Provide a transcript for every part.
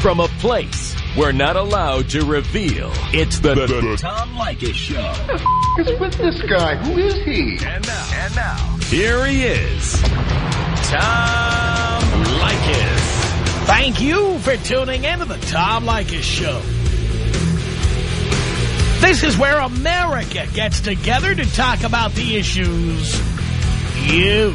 From a place we're not allowed to reveal. It's the, the, the Tom Leykis Show. Who the f is with this guy? Who is he? And now, and now, here he is, Tom Leykis. Thank you for tuning in to the Tom Leykis Show. This is where America gets together to talk about the issues you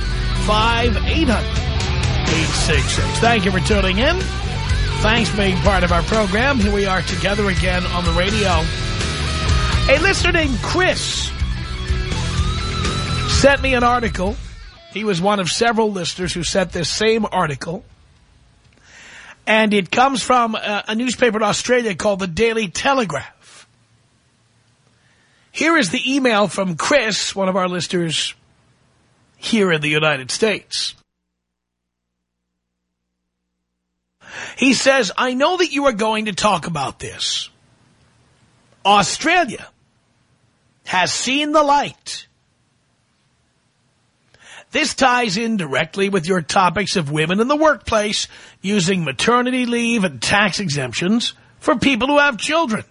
1-800-5800-866. Thank you for tuning in. Thanks for being part of our program. Here we are together again on the radio. A listener named Chris sent me an article. He was one of several listeners who sent this same article. And it comes from a, a newspaper in Australia called the Daily Telegraph. Here is the email from Chris, one of our listeners here in the United States. He says, I know that you are going to talk about this. Australia has seen the light. This ties in directly with your topics of women in the workplace using maternity leave and tax exemptions for people who have children.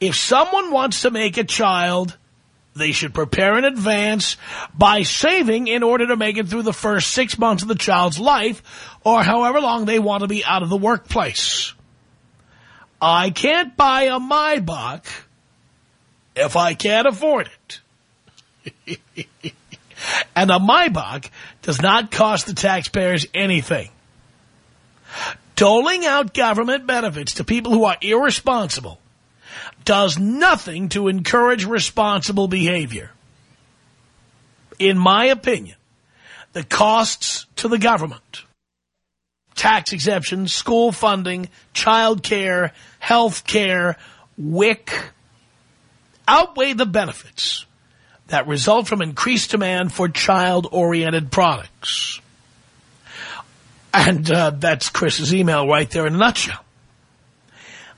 If someone wants to make a child, they should prepare in advance by saving in order to make it through the first six months of the child's life or however long they want to be out of the workplace. I can't buy a Maybach if I can't afford it. and a Maybach does not cost the taxpayers anything. Doling out government benefits to people who are irresponsible does nothing to encourage responsible behavior. In my opinion, the costs to the government, tax exemptions, school funding, child care, health care, WIC, outweigh the benefits that result from increased demand for child-oriented products. And uh, that's Chris's email right there in a nutshell.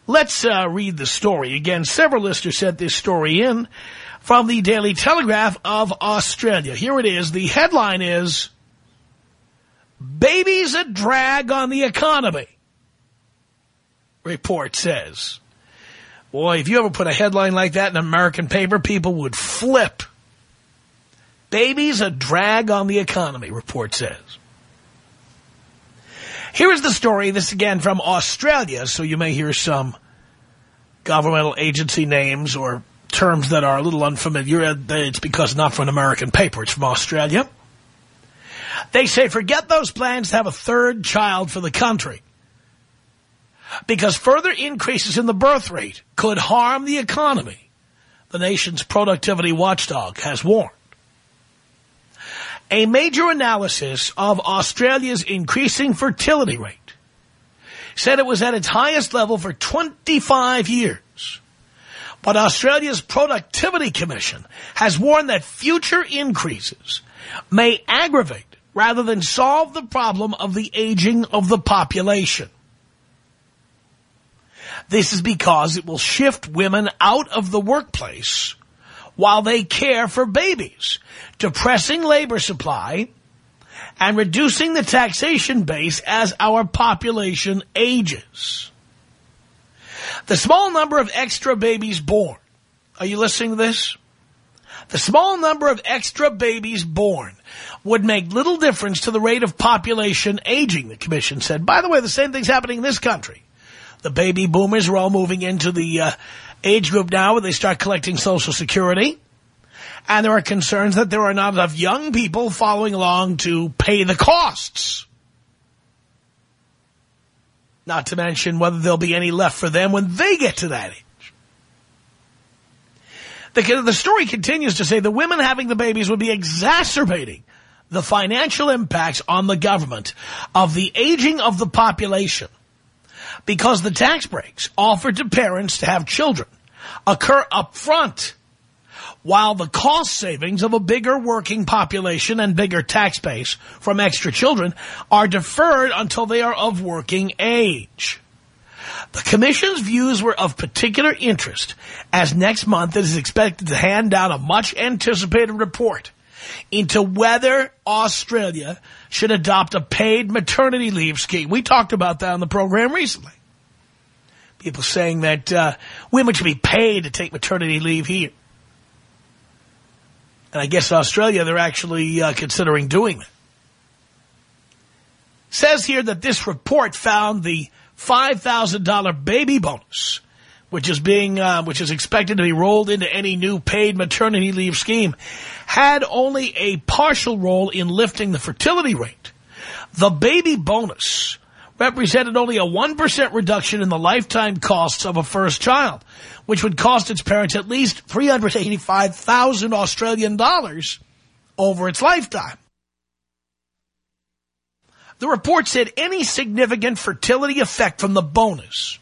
Let's uh, read the story. Again, several listeners sent this story in from the Daily Telegraph of Australia. Here it is. The headline is, Babies a drag on the economy, report says. Boy, if you ever put a headline like that in an American paper, people would flip. Babies a drag on the economy, report says. Here is the story. This again from Australia, so you may hear some governmental agency names or terms that are a little unfamiliar. It's because not from an American paper. It's from Australia. They say forget those plans to have a third child for the country. Because further increases in the birth rate could harm the economy, the nation's productivity watchdog has warned. A major analysis of Australia's increasing fertility rate said it was at its highest level for 25 years. But Australia's Productivity Commission has warned that future increases may aggravate rather than solve the problem of the aging of the population. This is because it will shift women out of the workplace while they care for babies, depressing labor supply and reducing the taxation base as our population ages. The small number of extra babies born, are you listening to this? The small number of extra babies born would make little difference to the rate of population aging, the commission said. By the way, the same thing's happening in this country. The baby boomers are all moving into the uh, age group now where they start collecting Social Security. And there are concerns that there are not enough young people following along to pay the costs. Not to mention whether there'll be any left for them when they get to that age. The, the story continues to say the women having the babies would be exacerbating the financial impacts on the government of the aging of the population because the tax breaks offered to parents to have children occur up front while the cost savings of a bigger working population and bigger tax base from extra children are deferred until they are of working age. The Commission's views were of particular interest as next month it is expected to hand down a much-anticipated report into whether Australia should adopt a paid maternity leave scheme. We talked about that on the program recently. People saying that uh, women should be paid to take maternity leave here. And I guess Australia, they're actually uh, considering doing that. Says here that this report found the $5,000 baby bonus, which is being, uh, which is expected to be rolled into any new paid maternity leave scheme, had only a partial role in lifting the fertility rate. The baby bonus represented only a 1% reduction in the lifetime costs of a first child, which would cost its parents at least 385,000 Australian dollars over its lifetime. The report said any significant fertility effect from the bonus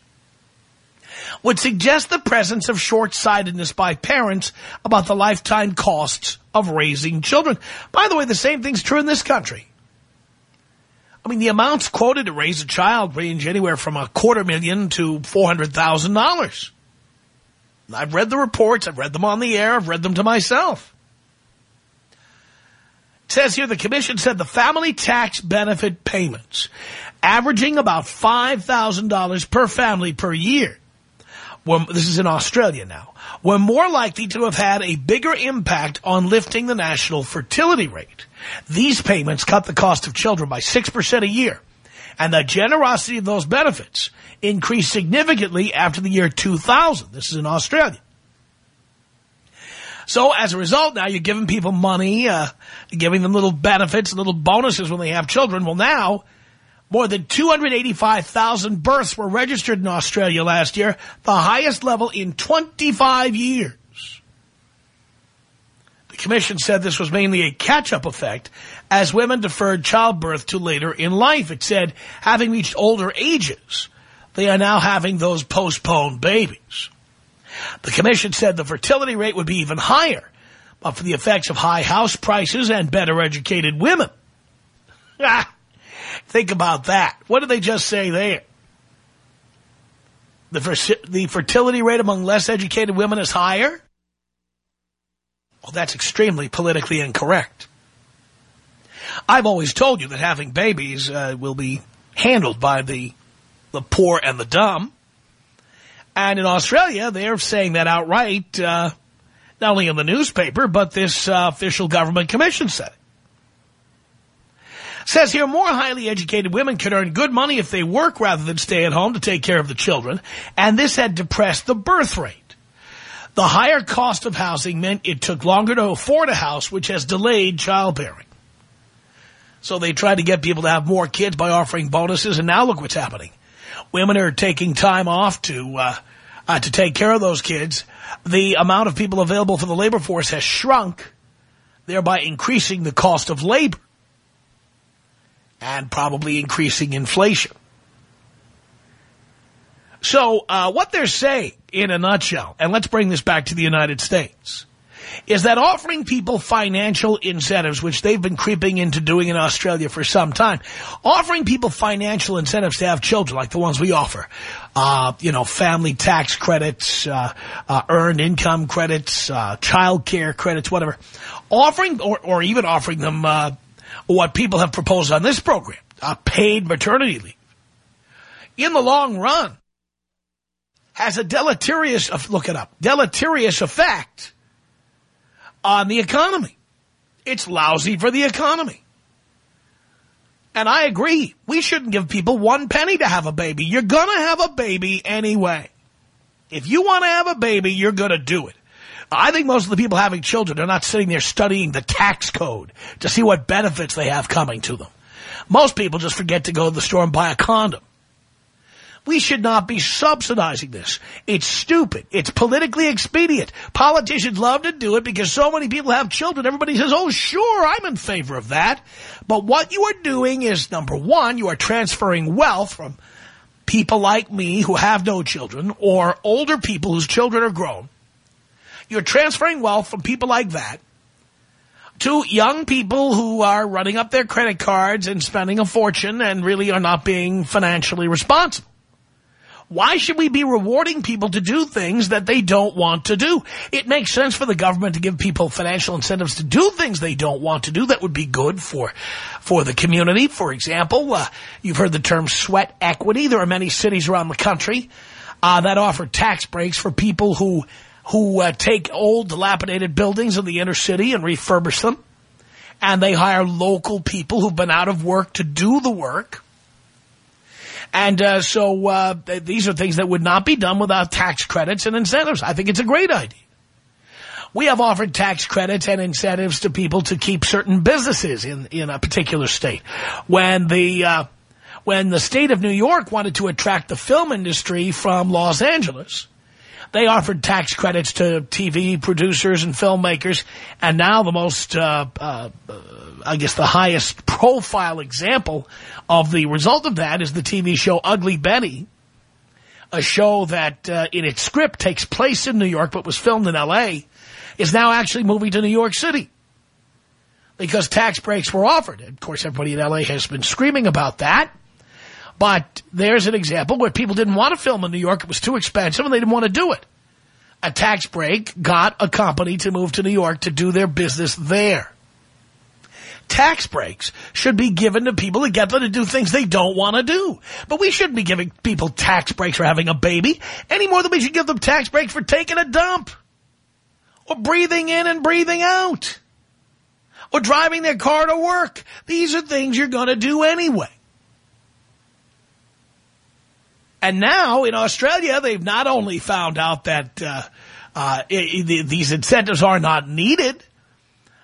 would suggest the presence of short-sightedness by parents about the lifetime costs of raising children. By the way, the same thing's true in this country. I mean, the amounts quoted to raise a child range anywhere from a quarter million to $400,000. I've read the reports. I've read them on the air. I've read them to myself. It says here the commission said the family tax benefit payments, averaging about $5,000 per family per year, were, this is in Australia now, were more likely to have had a bigger impact on lifting the national fertility rate. These payments cut the cost of children by 6% a year, and the generosity of those benefits increased significantly after the year 2000. This is in Australia. So as a result, now you're giving people money, uh, giving them little benefits, little bonuses when they have children. Well, now more than 285,000 births were registered in Australia last year, the highest level in 25 years. The commission said this was mainly a catch-up effect as women deferred childbirth to later in life. It said, having reached older ages, they are now having those postponed babies. The commission said the fertility rate would be even higher, but for the effects of high house prices and better educated women. Think about that. What did they just say there? The, the fertility rate among less educated women is higher? Well, that's extremely politically incorrect. I've always told you that having babies uh, will be handled by the the poor and the dumb. And in Australia, they're saying that outright, uh, not only in the newspaper, but this uh, official government commission said it. Says here, more highly educated women can earn good money if they work rather than stay at home to take care of the children. And this had depressed the birth rate. The higher cost of housing meant it took longer to afford a house, which has delayed childbearing. So they tried to get people to have more kids by offering bonuses, and now look what's happening. Women are taking time off to uh, uh, to take care of those kids. The amount of people available for the labor force has shrunk, thereby increasing the cost of labor and probably increasing inflation. So uh, what they're saying, in a nutshell, and let's bring this back to the United States, is that offering people financial incentives, which they've been creeping into doing in Australia for some time, offering people financial incentives to have children like the ones we offer, uh, you know, family tax credits, uh, uh, earned income credits, uh, child care credits, whatever, offering or, or even offering them uh, what people have proposed on this program, a paid maternity leave. In the long run, has a deleterious, look it up, deleterious effect on the economy. It's lousy for the economy. And I agree. We shouldn't give people one penny to have a baby. You're going to have a baby anyway. If you want to have a baby, you're going to do it. I think most of the people having children are not sitting there studying the tax code to see what benefits they have coming to them. Most people just forget to go to the store and buy a condom. We should not be subsidizing this. It's stupid. It's politically expedient. Politicians love to do it because so many people have children. Everybody says, oh, sure, I'm in favor of that. But what you are doing is, number one, you are transferring wealth from people like me who have no children or older people whose children are grown. You're transferring wealth from people like that to young people who are running up their credit cards and spending a fortune and really are not being financially responsible. Why should we be rewarding people to do things that they don't want to do? It makes sense for the government to give people financial incentives to do things they don't want to do. That would be good for, for the community. For example, uh, you've heard the term sweat equity. There are many cities around the country uh, that offer tax breaks for people who who uh, take old dilapidated buildings in the inner city and refurbish them. And they hire local people who've been out of work to do the work. And uh, so uh, these are things that would not be done without tax credits and incentives. I think it's a great idea. We have offered tax credits and incentives to people to keep certain businesses in, in a particular state. When the uh, when the state of New York wanted to attract the film industry from Los Angeles, they offered tax credits to TV producers and filmmakers, and now the most, uh, uh, I guess the highest profile example of the result of that is the TV show Ugly Betty, a show that uh, in its script takes place in New York but was filmed in L.A., is now actually moving to New York City because tax breaks were offered. Of course, everybody in L.A. has been screaming about that. But there's an example where people didn't want to film in New York. It was too expensive and they didn't want to do it. A tax break got a company to move to New York to do their business there. Tax breaks should be given to people to get them to do things they don't want to do. But we shouldn't be giving people tax breaks for having a baby any more than we should give them tax breaks for taking a dump or breathing in and breathing out or driving their car to work. These are things you're going to do anyway. And now in Australia, they've not only found out that uh, uh, these incentives are not needed,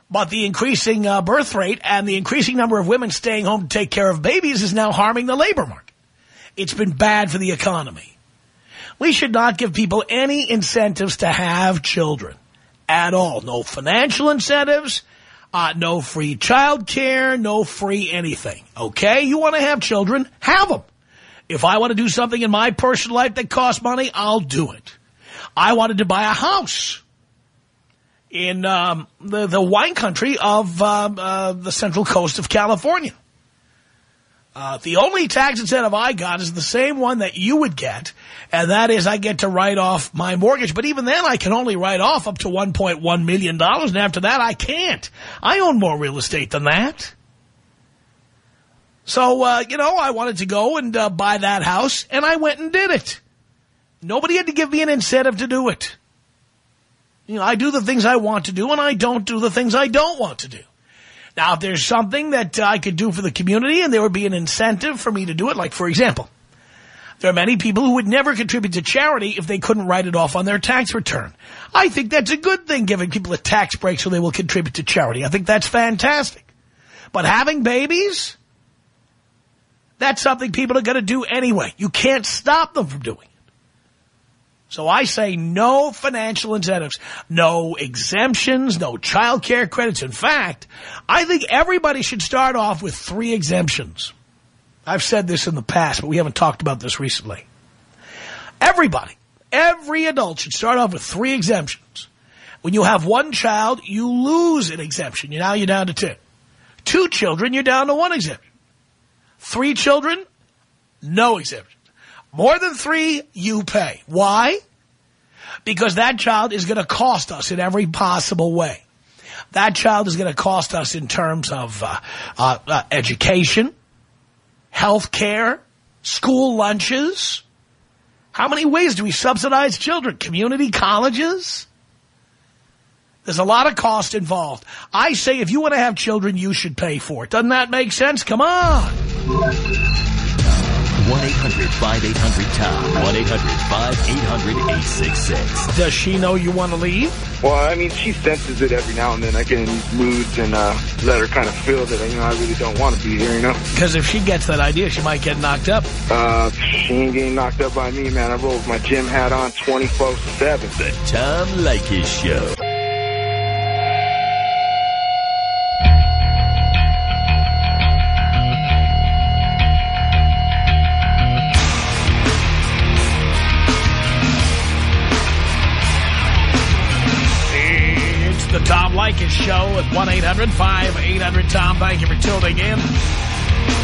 but the increasing uh, birth rate and the increasing number of women staying home to take care of babies is now harming the labor market. It's been bad for the economy. We should not give people any incentives to have children at all. No financial incentives, uh, no free child care, no free anything. Okay? You want to have children? Have them. If I want to do something in my personal life that costs money, I'll do it. I wanted to buy a house in um, the, the wine country of uh, uh, the central coast of California. Uh, the only tax incentive I got is the same one that you would get, and that is I get to write off my mortgage. But even then, I can only write off up to $1.1 million, dollars, and after that, I can't. I own more real estate than that. So, uh, you know, I wanted to go and uh, buy that house, and I went and did it. Nobody had to give me an incentive to do it. You know, I do the things I want to do, and I don't do the things I don't want to do. Now, if there's something that uh, I could do for the community and there would be an incentive for me to do it, like, for example, there are many people who would never contribute to charity if they couldn't write it off on their tax return. I think that's a good thing, giving people a tax break so they will contribute to charity. I think that's fantastic. But having babies that's something people are going to do anyway. You can't stop them from doing it. So I say no financial incentives, no exemptions, no child care credits. In fact, I think everybody should start off with three exemptions. I've said this in the past, but we haven't talked about this recently. Everybody, every adult should start off with three exemptions. When you have one child, you lose an exemption. You now you're down to two. Two children, you're down to one exemption. Three children, no exemption. More than three, you pay. Why? Because that child is going to cost us in every possible way. That child is going to cost us in terms of uh, uh, uh, education, health care, school lunches. How many ways do we subsidize children? Community colleges? There's a lot of cost involved. I say if you want to have children, you should pay for it. Doesn't that make sense? Come on. 1-800-5800-TOM. 1-800-5800-866. Does she know you want to leave? Well, I mean, she senses it every now and then. I get in these moods and uh, let her kind of feel that, you know, I really don't want to be here, you know? Because if she gets that idea, she might get knocked up. Uh, she ain't getting knocked up by me, man. I roll with my gym hat on 24-7. The Tom Leykis Show. Show at 1-800-5800-TOM. Thank you for tuning in.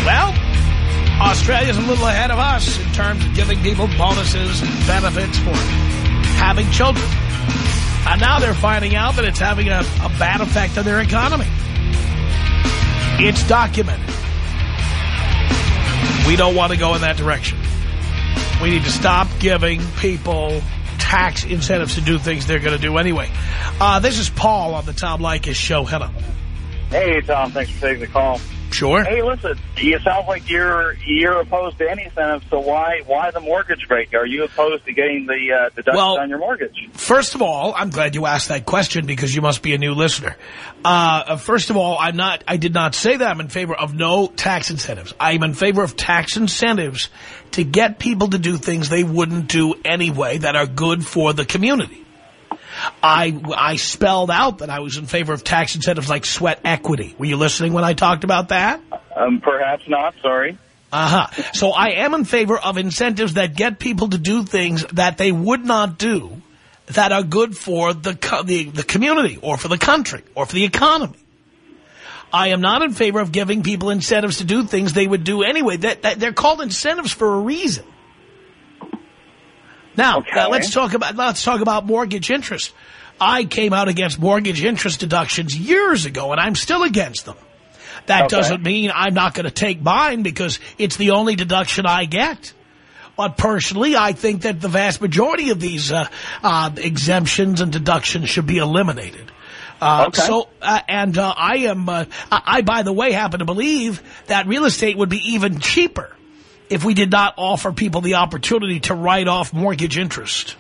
Well, Australia's a little ahead of us in terms of giving people bonuses and benefits for having children. And now they're finding out that it's having a, a bad effect on their economy. It's documented. We don't want to go in that direction. We need to stop giving people tax incentives to do things they're going to do anyway. Uh, this is Paul on the Tom Leykis show. Hello. Hey, Tom. Thanks for taking the call. Sure. Hey, listen, you sound like you're you're opposed to any incentives, so why why the mortgage break? Are you opposed to getting the uh, deduction Well- on your mortgage? First of all, I'm glad you asked that question because you must be a new listener. Uh, first of all, I'm not. I did not say that I'm in favor of no tax incentives. I'm in favor of tax incentives to get people to do things they wouldn't do anyway that are good for the community. I I spelled out that I was in favor of tax incentives like sweat equity. Were you listening when I talked about that? Um, perhaps not. Sorry. Uh-huh. So I am in favor of incentives that get people to do things that they would not do that are good for the, co the, the community or for the country or for the economy. I am not in favor of giving people incentives to do things they would do anyway. That, that They're called incentives for a reason. Now, Okay. now, let's talk about let's talk about mortgage interest. I came out against mortgage interest deductions years ago, and I'm still against them. That Okay. doesn't mean I'm not going to take mine because it's the only deduction I get. But personally, I think that the vast majority of these uh, uh, exemptions and deductions should be eliminated. Uh, Okay. So, uh, and uh, I am, uh, I, I, by the way, happen to believe that real estate would be even cheaper if we did not offer people the opportunity to write off mortgage interest.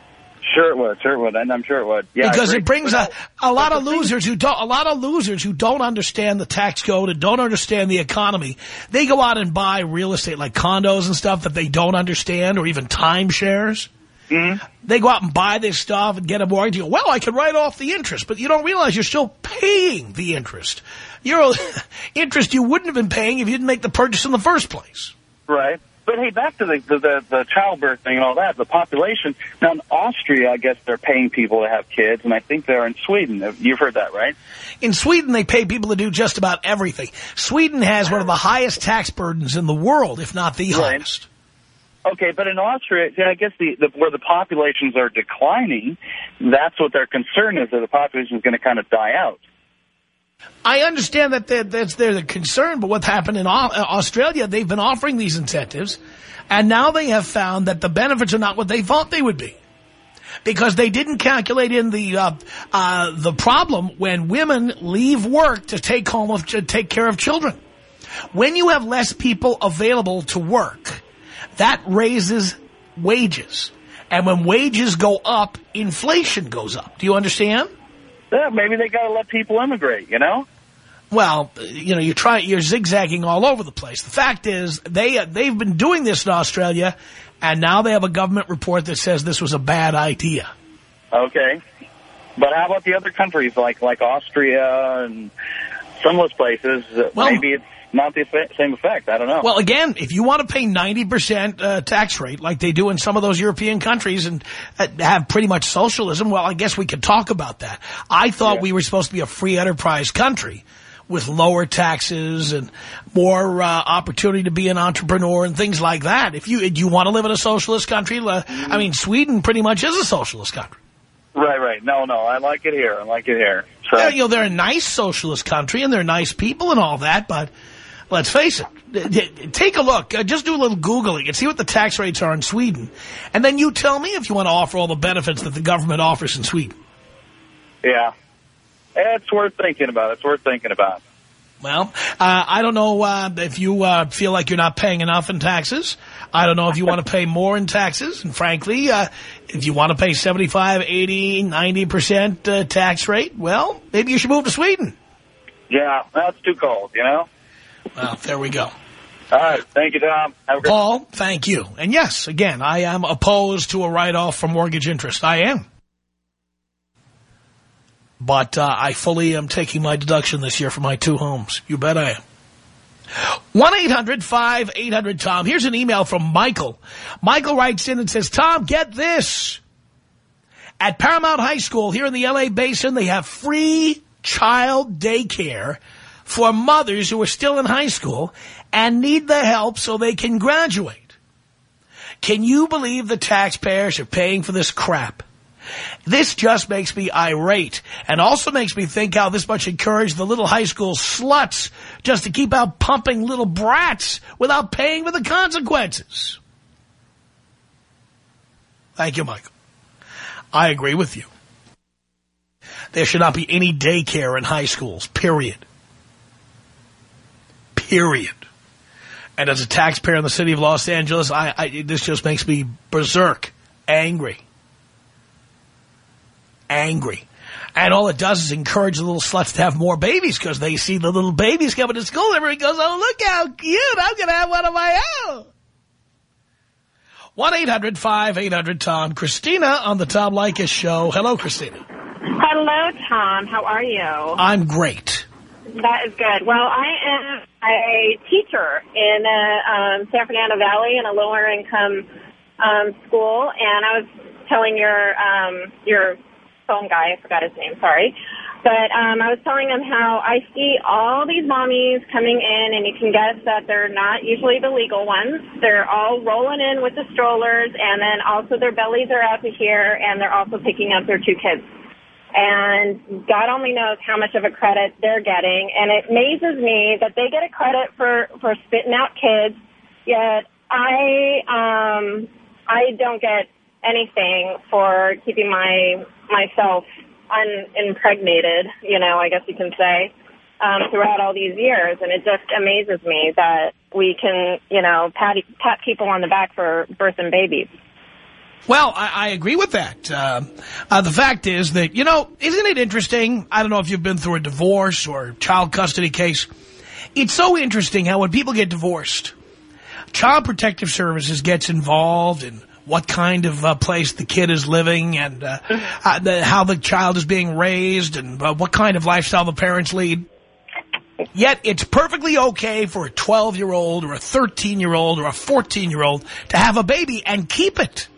Sure it would. Sure it would. And I'm sure it would. Yeah. Because it brings a, a lot of losers who don't a lot of losers who don't understand the tax code and don't understand the economy. They go out and buy real estate like condos and stuff that they don't understand or even timeshares. Mm-hmm. They go out and buy this stuff and get a mortgage. Well, I can write off the interest, but you don't realize you're still paying the interest. You're interest you wouldn't have been paying if you didn't make the purchase in the first place. Right. But hey, back to the, the the the childbirth thing and all that. The population now in Austria, I guess they're paying people to have kids, and I think they're in Sweden. You've heard that, right? In Sweden, they pay people to do just about everything. Sweden has one of the highest tax burdens in the world, if not the Right. highest. Okay, but in Austria, I guess the, the where the populations are declining, that's what their concern is that the population is going to kind of die out. I understand that that's their concern, but what's happened in uh, Australia, they've been offering these incentives, and now they have found that the benefits are not what they thought they would be. Because they didn't calculate in the uh, uh, the problem when women leave work to take home of, to take care of children. When you have less people available to work, that raises wages. And when wages go up, inflation goes up. Do you understand? Yeah, maybe they got to let people immigrate. You know? Well, you know, you're trying, you're zigzagging all over the place. The fact is, they they've been doing this in Australia, and now they have a government report that says this was a bad idea. Okay. But how about the other countries like like Austria and some of those places? Well- maybe it's not the same effect. I don't know. Well, again, if you want to pay 90% uh, tax rate like they do in some of those European countries and uh, have pretty much socialism, well, I guess we could talk about that. I thought Yeah. we were supposed to be a free enterprise country with lower taxes and more uh, opportunity to be an entrepreneur and things like that. If you you want to live in a socialist country, uh, I mean, Sweden pretty much is a socialist country. right, right. No, no. I like it here. I like it here. So Yeah, you know, they're a nice socialist country and they're nice people and all that, but let's face it. Take a look. Uh, just do a little Googling and see what the tax rates are in Sweden. And then you tell me if you want to offer all the benefits that the government offers in Sweden. yeah, it's worth thinking about. It's worth thinking about. Well, uh, I don't know uh, if you uh, feel like you're not paying enough in taxes. I don't know if you want to pay more in taxes. And frankly, uh, if you want to pay 75, 80, 90% uh, tax rate, well, maybe you should move to Sweden. Yeah, that's too cold, you know? Well, there we go. All right. Thank you, Tom. Have a great Paul, thank you. And yes, again, I am opposed to a write-off for mortgage interest. I am. But uh, I fully am taking my deduction this year for my two homes. You bet I am. 1-800-5800-TOM. Here's an email from Michael. Michael writes in and says, Tom, get this. At Paramount High School here in the L.A. Basin, they have free child daycare for mothers who are still in high school and need the help so they can graduate. Can you believe the taxpayers are paying for this crap? This just makes me irate and also makes me think how this much encouraged the little high school sluts just to keep out pumping little brats without paying for the consequences. Thank you, Michael. I agree with you. There should not be any daycare in high schools, period. Period. And as a taxpayer in the city of Los Angeles, I, I this just makes me berserk, angry angry. And all it does is encourage the little sluts to have more babies because they see the little babies coming to school. Everybody goes, oh, look how cute. I'm going to have one of my own. 1-800-5800-TOM. Christina on the Tom Leykis show. Hello, Christina. Hello, Tom. How are you? I'm great. That is good. Well, I am a teacher in a, um, San Fernando Valley in a lower income um, school, and I was telling your um, your phone guy. I forgot his name. Sorry. But um, I was telling him how I see all these mommies coming in, and you can guess that they're not usually the legal ones. They're all rolling in with the strollers, and then also their bellies are out to here, and they're also picking up their two kids. And God only knows how much of a credit they're getting, and it amazes me that they get a credit for for spitting out kids, yet I um I don't get anything for keeping my myself unimpregnated, you know, I guess you can say, um, throughout all these years. And it just amazes me that we can, you know, pat, pat people on the back for birth and babies. Well, I, I agree with that. Uh, uh, the fact is that, you know, isn't it interesting? I don't know if you've been through a divorce or child custody case. It's so interesting how when people get divorced, Child Protective Services gets involved in what kind of uh, place the kid is living and uh, uh, the, how the child is being raised and uh, what kind of lifestyle the parents lead. Yet it's perfectly okay for a 12-year-old or a 13-year-old or a 14-year-old to have a baby and keep it.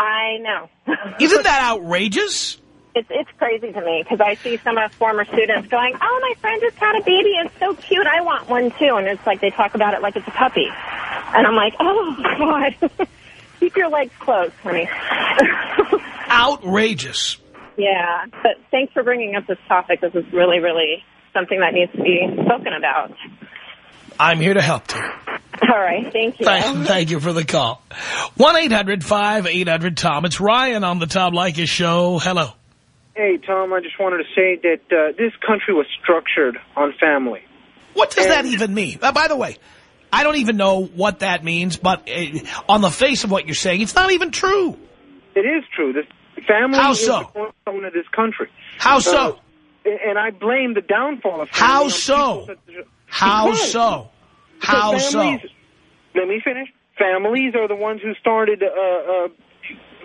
I know. Isn't that outrageous? It's it's crazy to me because I see some of former students going, oh, my friend just had a baby. It's so cute. I want one, too. And it's like they talk about it like it's a puppy. And I'm like, oh, God. Keep your legs closed, honey. Outrageous. Yeah, but thanks for bringing up this topic. This is really, really something that needs to be spoken about. I'm here to help, dear. All right, thank you. Thank, thank you for the call. 1-800-5800-TOM. It's Ryan on the Tom Leykis show. Hello. Hey, Tom, I just wanted to say that uh, this country was structured on family. What does and that even mean? Uh, by the way, I don't even know what that means, but uh, on the face of what you're saying, it's not even true. It is true. The family How is so? the cornerstone of this country. How so? And I blame the downfall of family. How on so? People such as- How Because- so? How so? families- Let me finish. Families are the ones who started uh, uh,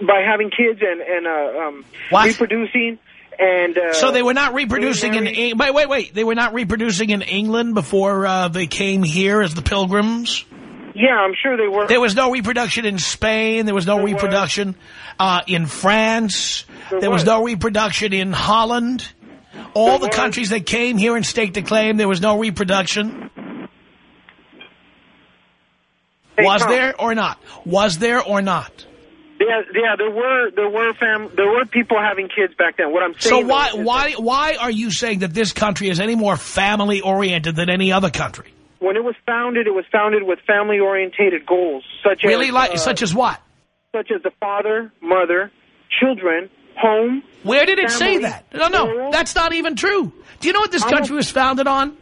by having kids and, and uh, um, reproducing. And uh, So they were not reproducing in... Eng- Wait, wait, wait. They were not reproducing in England before uh, they came here as the pilgrims? Yeah, I'm sure they were. There was no reproduction in Spain. There was no There was. reproduction uh, in France. There There was was. no reproduction in Holland. All the countries that came here and staked a claim, there was no reproduction. Hey, was Tom. there or not? Was there or not? Yeah, yeah, there were there were fam there were people having kids back then. What I'm So why why why are you saying that this country is any more family oriented than any other country? when it was founded, it was founded with family orientated goals, such Really, as like uh, such as what? such as the father, mother, children, home. Where did it say that? No, no, that's not even true. Do you know what this country was founded on?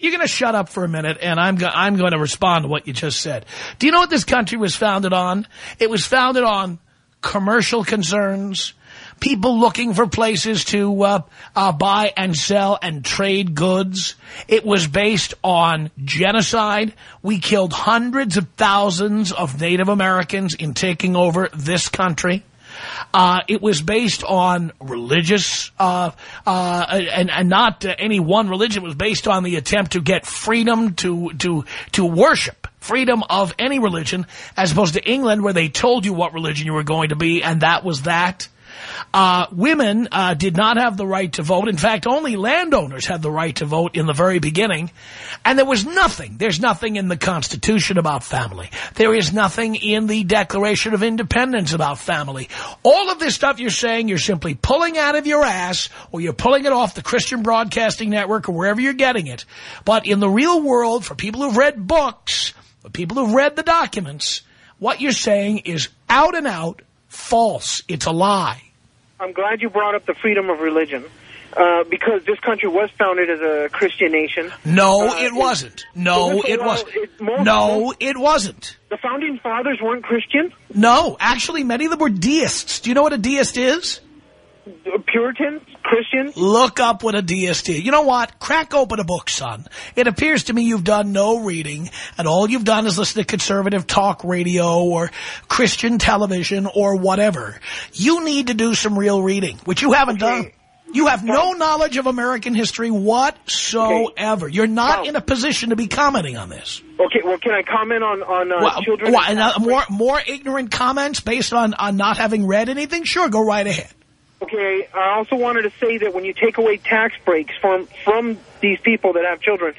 you're going to shut up for a minute, and I'm, go I'm going to respond to what you just said. Do you know what this country was founded on? It was founded on commercial concerns, people looking for places to uh, uh, buy and sell and trade goods. It was based on genocide. We killed hundreds of thousands of Native Americans in taking over this country. Uh, it was based on religious, uh, uh, and, and not any one religion. It was based on the attempt to get freedom to, to, to worship, freedom of any religion, as opposed to England where they told you what religion you were going to be, and that was that. Uh, women uh, did not have the right to vote. In fact, only landowners had the right to vote in the very beginning. And there was nothing. There's nothing in the Constitution about family. There is nothing in the Declaration of Independence about family. All of this stuff you're saying, you're simply pulling out of your ass or you're pulling it off the Christian Broadcasting Network or wherever you're getting it. But in the real world, for people who've read books, for people who've read the documents, what you're saying is out and out false. It's a lie. I'm glad you brought up the freedom of religion. Uh, because this country was founded as a Christian nation. No, uh, it wasn't. No, it, wasn't. It, no, it wasn't. The founding fathers weren't Christian? No, actually, many of them were deists. Do you know what a deist is? Puritans? Christians? Look up what a deist is. You know what? Crack open a book, son. It appears to me you've done no reading, and all you've done is listen to conservative talk radio or Christian television or whatever. You need to do some real reading, which you haven't okay. done. You have no knowledge of American history whatsoever. Okay. You're not in a position to be commenting on this. Okay, well, can I comment on, on uh, well, children? What, uh, more, more ignorant comments based on, on not having read anything? Sure, go right ahead. Okay, I also wanted to say that when you take away tax breaks from from these people that have children,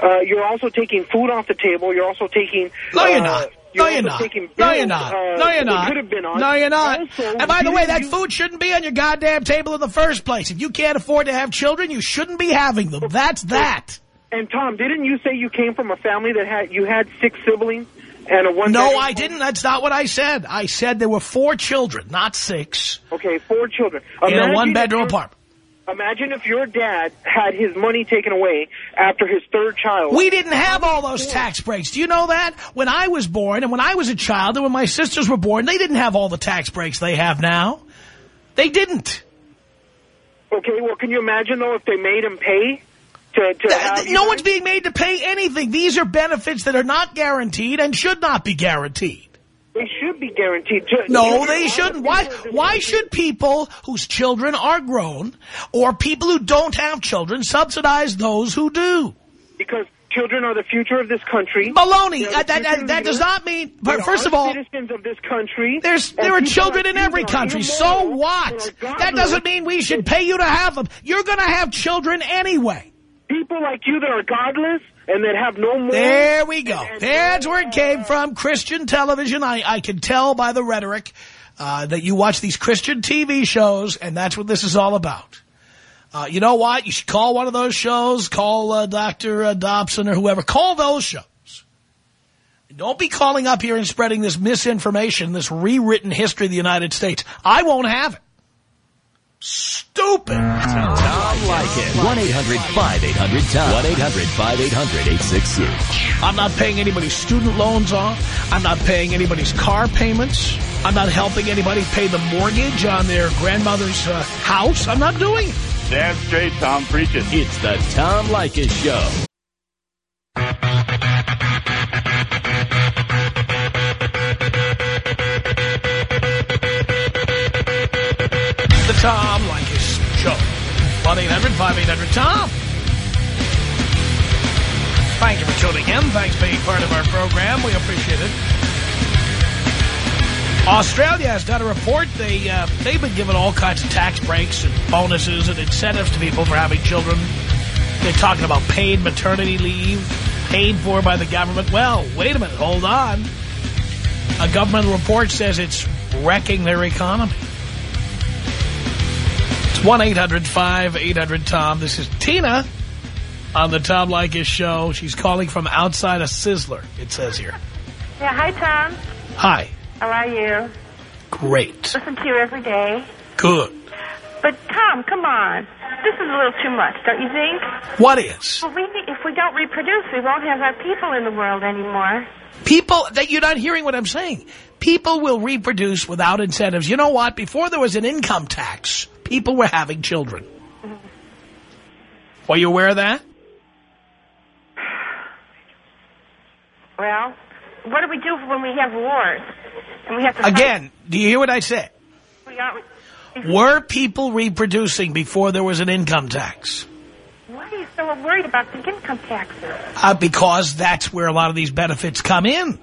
uh, you're also taking food off the table. You're also taking. No, you're uh, not. You're no, you're not. Bills, no, you're not. Uh, no, you're not. No, you're not. Also, and by the way, that you... food shouldn't be on your goddamn table in the first place. If you can't afford to have children, you shouldn't be having them. That's that. And Tom, didn't you say you came from a family that had you had six siblings? And a one No, I didn't. That's not what I said. I said there were four children, not six. Okay, four children. Imagine in a one-bedroom apartment. Imagine if your dad had his money taken away after his third child. We didn't have all those tax breaks. Do you know that? When I was born and when I was a child and when my sisters were born, they didn't have all the tax breaks they have now. They didn't. Okay, well, can you imagine, though, if they made him pay to, to No one's being made to pay anything. These are benefits that are not guaranteed and should not be guaranteed. They should be guaranteed. To, no, they shouldn't. Why Why should people whose children are grown or people who don't have children subsidize those who do? Because children are the future of this country. Baloney. Uh, that, that, that does not mean, but first of all, citizens of this country. There's, there are children in every country. So what? That doesn't mean we should pay you to have them. You're going to have children anyway people like you that are godless and that have no more. There we go. That's where it came from. Christian television. I, I can tell by the rhetoric uh, that you watch these Christian TV shows, and that's what this is all about. Uh, you know what? You should call one of those shows. Call uh, Dr. Uh, Dobson or whoever. Call those shows. Don't be calling up here and spreading this misinformation, this rewritten history of the United States. I won't have it. Stupid. Tom Leykis. 1-800-5800-TOM. 1-800-5800-866. I'm not paying anybody's student loans off. I'm not paying anybody's car payments. I'm not helping anybody pay the mortgage on their grandmother's uh, house. I'm not doing it. Damn straight, Tom. Preach it. It's the Tom Leykis Show. Tom Leykis Show. 1-800-5800-TOM. Thank you for tuning in. Thanks for being part of our program. We appreciate it. Australia has done a report. They, uh, they've been given all kinds of tax breaks and bonuses and incentives to people for having children. They're talking about paid maternity leave, paid for by the government. Well, wait a minute. Hold on. A government report says it's wrecking their economy. 1-800-5800-TOM. This is Tina on the Tom Leykis show. She's calling from outside a Sizzler, it says here. Yeah, hi, Tom. Hi. How are you? Great. Listen to you every day. Good. But, Tom, come on. this is a little too much, don't you think? What is? Well, we if we don't reproduce, we won't have our people in the world anymore. People, that you're not hearing what I'm saying. People will reproduce without incentives. You know what? Before there was an income tax, people were having children. Were you aware of that? Well, what do we do when we have wars? And we have to fight- Again, do you hear what I said? We Were people reproducing before there was an income tax? why are you so worried about the income taxes? Uh, because that's where a lot of these benefits come in.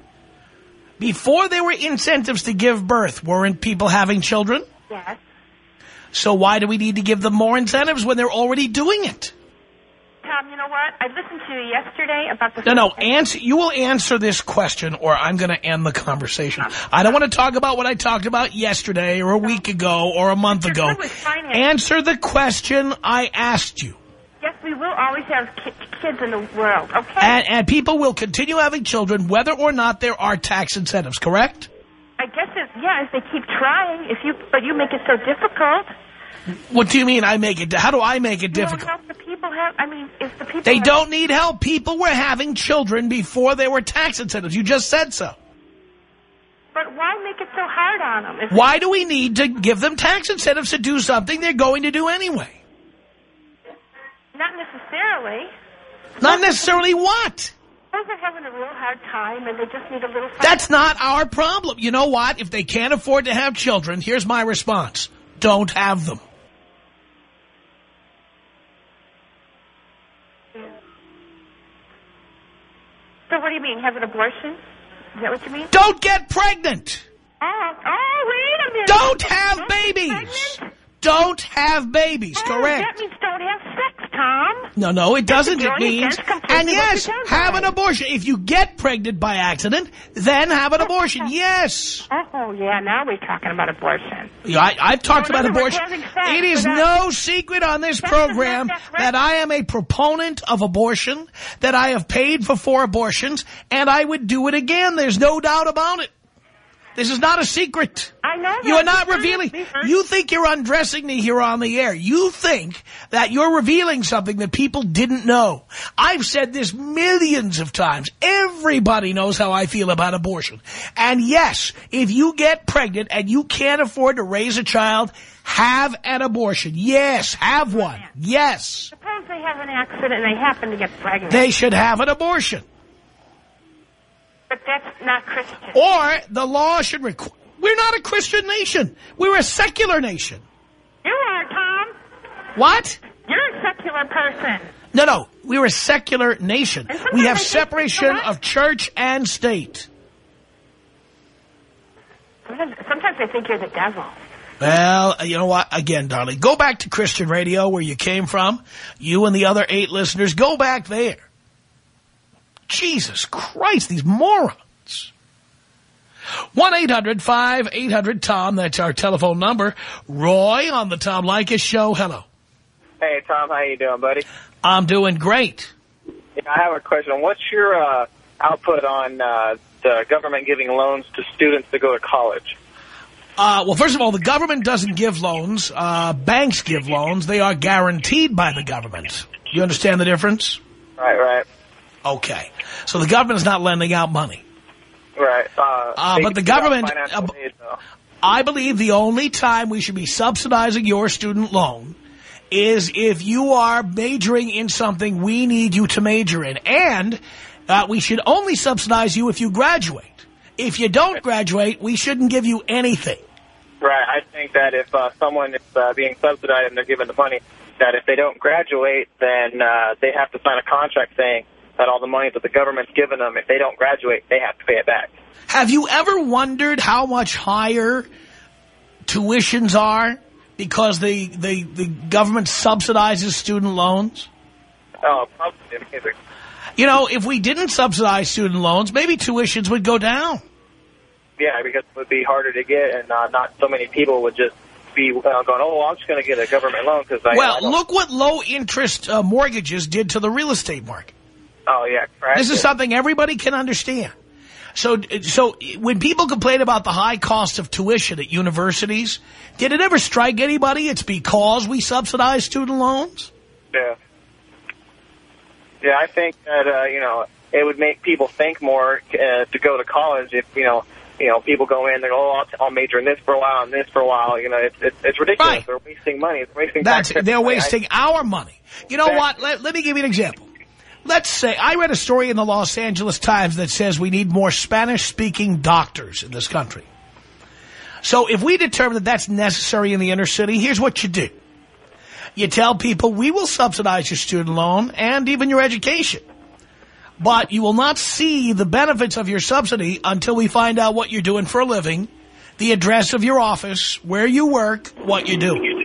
Before there were incentives to give birth, weren't people having children? Yes. So why do we need to give them more incentives when they're already doing it? Tom, you know what? I listened to you yesterday about the... No, no, answer, you will answer this question or I'm going to end the conversation. I don't want to talk about what I talked about yesterday or a week ago or a month You're ago. good with finance. Answer the question I asked you. Yes, we will always have ki kids in the world, okay? And, and people will continue having children whether or not there are tax incentives, correct? I guess it, yeah, if they keep trying, if you, but you make it so difficult. What do you mean I make it? How do I make it You difficult? help the people have, I mean, if the people They don't need help. People were having children before there were tax incentives. You just said so. But why make it so hard on them? If Why do we need to give them tax incentives to do something they're going to do anyway? Not necessarily. Not necessarily what? Those are having a real hard time, and they just need a little... That's not our problem. You know what? If they can't afford to have children, here's my response. Don't have them. So what do you mean, have an abortion? Is that what you mean? Don't get pregnant. Oh, oh, wait a minute. Don't have Don't babies. Don't have babies, Oh, correct? That means don't have sex, Tom. No, no, it doesn't. It means, and yes, have an abortion. If you get pregnant by accident, then have an abortion. Yes. Oh, yeah, now we're talking about abortion. Yeah, I, I've talked So about abortion. It is no secret on this Sex is not program that I am a proponent of abortion, that I have paid for four abortions, and I would do it again. There's no doubt about it. This is not a secret. I know You are not revealing. honest, be honest. You think you're undressing me here on the air. You think that you're revealing something that people didn't know. I've said this millions of times. Everybody knows how I feel about abortion. And yes, if you get pregnant and you can't afford to raise a child, have an abortion. Yes, have one. Yes. Suppose they have an accident and they happen to get pregnant. They should have an abortion. But that's not Christian. Or the law should require... We're not a Christian nation. We're a secular nation. You are, Tom. What? You're a secular person. No, no. We're a secular nation. We have separation you know what? of church and state. Sometimes, sometimes I think you're the devil. Well, uh, you know what? Again, darling, go back to Christian radio where you came from. You and the other eight listeners, go back there. Jesus Christ, these morons. 1-800-5800-TOM, that's our telephone number. Roy on the Tom Leykis show, hello. Hey, Tom, how you doing, buddy? I'm doing great. Yeah, I have a question. What's your uh, output on uh, the government giving loans to students to go to college? Uh, well, first of all, the government doesn't give loans. Uh, banks give loans. They are guaranteed by the government. You understand the difference? Right, right, Okay. So the government is not lending out money. right. Uh, Uh, but the government... Uh, aid, I believe the only time we should be subsidizing your student loan is if you are majoring in something we need you to major in. And uh, we should only subsidize you if you graduate. If you don't graduate, we shouldn't give you anything. Right. I think that if uh, someone is uh, being subsidized and they're given the money, that if they don't graduate, then uh, they have to sign a contract saying that all the money that the government's given them, if they don't graduate, they have to pay it back. Have you ever wondered how much higher tuitions are because the, the, the government subsidizes student loans? Oh, probably amazing. You know, if we didn't subsidize student loans, maybe tuitions would go down. Yeah, because it would be harder to get, and uh, not so many people would just be uh, going, oh, I'm just going to get a government loan because I... I Well, look what low-interest uh, mortgages did to the real estate market. Oh, yeah, correct. This is something everybody can understand. So, so when people complain about the high cost of tuition at universities, did it ever strike anybody? It's because we subsidize student loans. Yeah. Yeah, I think that uh, you know it would make people think more uh, to go to college if you know you know people go in they go oh I'll, I'll major in this for a while and this for a while you know it's it's, it's ridiculous Right. they're wasting money they're wasting That's they're wasting our money. You know what? Let, let me give you an example. Let's say I read a story in the Los Angeles Times that says we need more Spanish-speaking doctors in this country. So if we determine that that's necessary in the inner city, here's what you do. You tell people we will subsidize your student loan and even your education. But you will not see the benefits of your subsidy until we find out what you're doing for a living, the address of your office, where you work, what you do.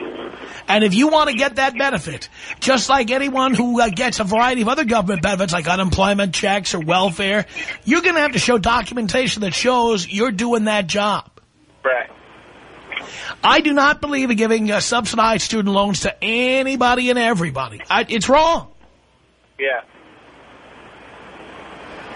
And if you want to get that benefit, just like anyone who uh, gets a variety of other government benefits like unemployment checks or welfare, you're going to have to show documentation that shows you're doing that job. right I do not believe in giving uh, subsidized student loans to anybody and everybody. I, it's wrong. yeah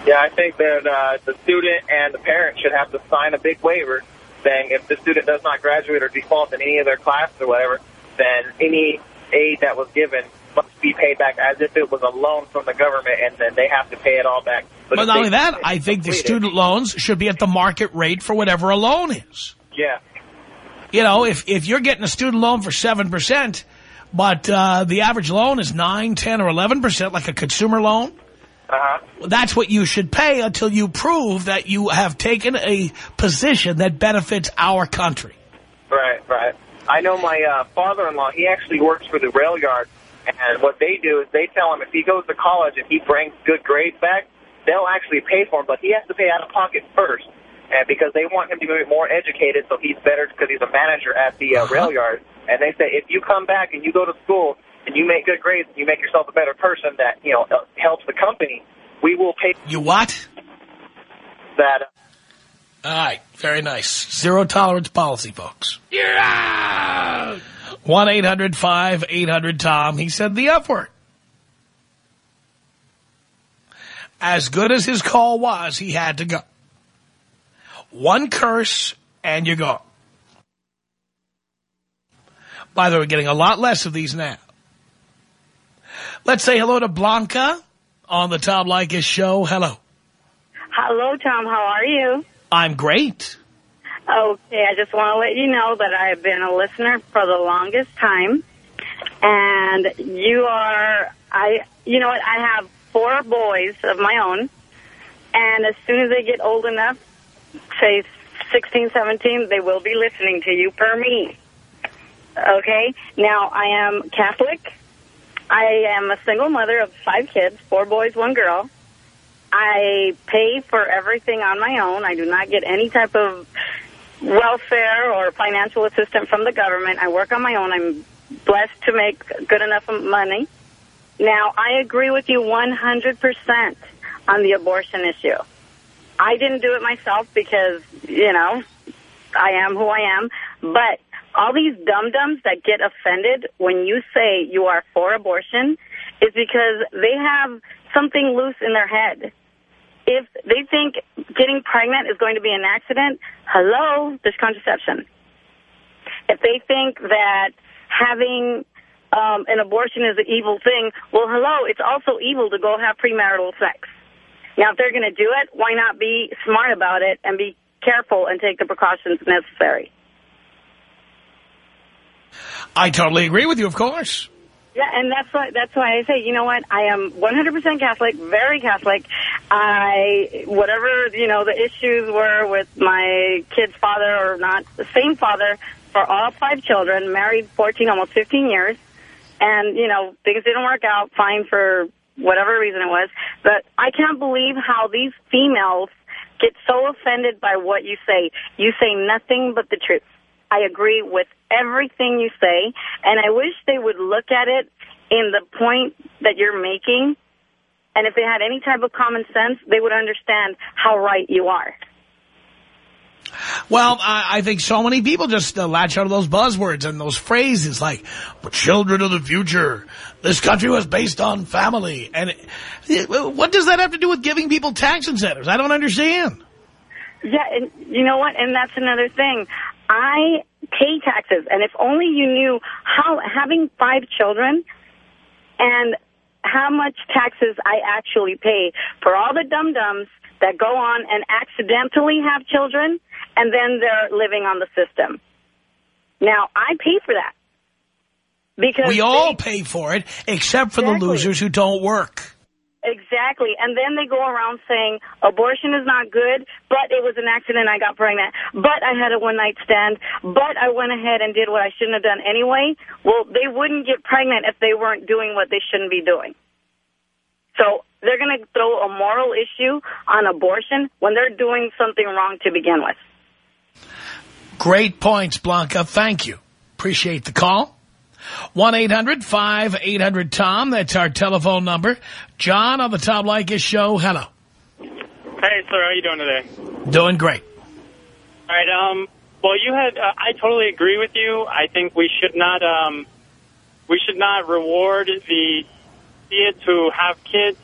yeah I think that uh, the student and the parent should have to sign a big waiver saying if the student does not graduate or default in any of their classes or whatever then any aid that was given must be paid back as if it was a loan from the government and then they have to pay it all back But if not only that, I think the student loans should be at the market rate for whatever a loan is. yeah You know, if, if you're getting a student loan for 7%, but uh, the average loan is 9, 10, or 11%, like a consumer loan, uh-huh that's what you should pay until you prove that you have taken a position that benefits our country. Right, right. I know my uh, father-in-law, he actually works for the rail yard, and what they do is they tell him if he goes to college and he brings good grades back, they'll actually pay for him, but he has to pay out of pocket first, and because they want him to be more educated so he's better because he's a manager at the uh, rail yard. And they say if you come back and you go to school and you make good grades and you make yourself a better person that, you know, helps the company, we will pay You what? that. All right, very nice. Zero tolerance policy, folks. You're out! 1-800-5800-TOM. He said the F word. As good as his call was, he had to go. One curse, and you're gone. By the way, we're getting a lot less of these now. Let's say hello to Blanca on the Tom Leykis show. Hello. Hello, Tom. How are you? I'm great. Okay, I just want to let you know that I have been a listener for the longest time, and you are I. You know what? I have four boys of my own, and as soon as they get old enough, say 16, 17, they will be listening to you per me. Okay. Now I am Catholic. I am a single mother of five kids, four boys, one girl. I pay for everything on my own. I do not get any type of welfare or financial assistance from the government. I work on my own. I'm blessed to make good enough money. Now, I agree with you 100% on the abortion issue. I didn't do it myself because, you know, I am who I am. But all these dum-dums that get offended when you say you are for abortion is because they have something loose in their head. If they think getting pregnant is going to be an accident, hello, there's contraception. If they think that having um, an abortion is an evil thing, well, hello, it's also evil to go have premarital sex. Now, if they're going to do it, why not be smart about it and be careful and take the precautions necessary? I totally agree with you, of course. Yeah, and that's why that's why I say, you know what? I am 100% Catholic, very Catholic. I whatever you know the issues were with my kid's father or not, the same father for all five children, married 14, almost 15 years, and you know things didn't work out fine for whatever reason it was. But I can't believe how these females get so offended by what you say. You say nothing but the truth. I agree with everything you say, and I wish they would look at it in the point that you're making, and if they had any type of common sense, they would understand how right you are. Well, I, I think so many people just uh, latch onto those buzzwords and those phrases like, children of the future, this country was based on family. And it, it- what does that have to do with giving people tax incentives? I don't understand. Yeah, and you know what? And that's another thing. I pay taxes, and if only you knew how having five children and how much taxes I actually pay for all the dum-dums that go on and accidentally have children, and then they're living on the system. Now, I pay for that. Because we all pay for it, except for Exactly. the losers who don't work. Exactly. And then they go around saying abortion is not good, but it was an accident, I got pregnant, but I had a one-night stand, but I went ahead and did what I shouldn't have done anyway. Well, they wouldn't get pregnant if they weren't doing what they shouldn't be doing. So they're going to throw a moral issue on abortion when they're doing something wrong to begin with. Great points, Blanca. Thank you. Appreciate the call. 1-800-5800-TOM. That's our telephone number. John on the Tom Leykis show. Hello. Hey, sir, how you doing today? Doing great. All right, um, well, you had, uh, I totally agree with you. I think we should not, um, we should not reward the kids who have kids,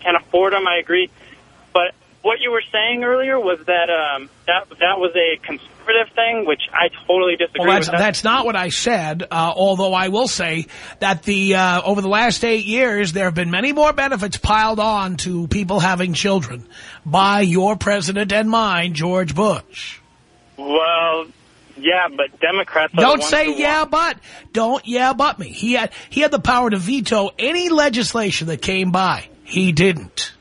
can afford them, I agree. But what you were saying earlier was that, um, that, that was a conservative thing, which I totally disagree Well, that's, with. That. that's not what I said, uh, although I will say that the uh, over the last eight years, there have been many more benefits piled on to people having children by your president and mine, George Bush. Well, yeah, but Democrats Don't say yeah, but. Don't yeah, but me. He had, he had the power to veto any legislation that came by. He didn't.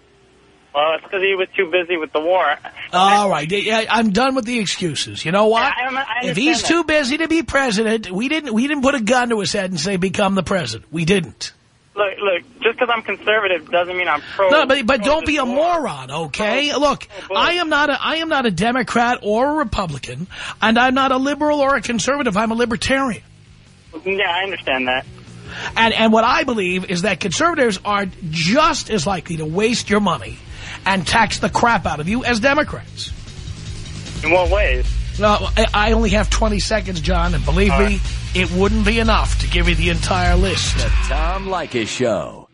Well, it's because he was too busy with the war. All right. I'm done with the excuses. You know what? I- I- I if he's understand too busy to be president, we didn't we didn't put a gun to his head and say become the president. We didn't. Look, look, just because I'm conservative doesn't mean I'm pro. No, but but don't be a moron, okay? Oh, look, oh, I am not a I am not a Democrat or a Republican, and I'm not a liberal or a conservative. I'm a libertarian. Yeah, I understand that. And and what I believe is that conservatives are just as likely to waste your money and tax the crap out of you as Democrats. In what ways? No, I- I only have 20 seconds, John, and believe me, it wouldn't be enough to give you the entire list. The Tom Leykis Show.